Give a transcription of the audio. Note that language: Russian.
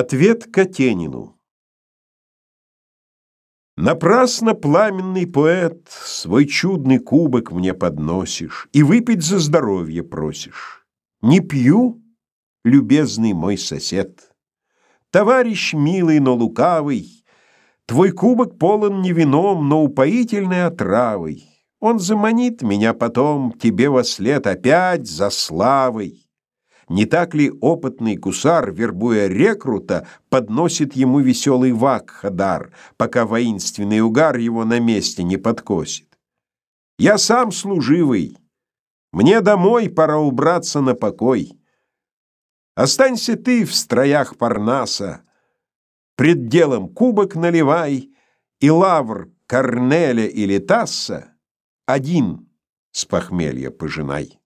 Ответ Катенину Напрасно пламенный поэт Свой чудный кубок мне подносишь И выпить за здоровье просишь. Не пью, любезный мой сосед. Товарищ милый, но лукавый, Твой кубок полон не вином, но упоительной отравой. Он заманит меня потом тебе во след опять за славой. Не так ли опытный гусар, вербуя рекрута, подносит ему веселый вакхадар, пока воинственный угар его на месте не подкосит? Я сам служивый. Мне домой пора убраться на покой. Останься ты в строях Парнаса, пред делом кубок наливай, и лавр Корнеля или Тасса один с похмелья пожинай.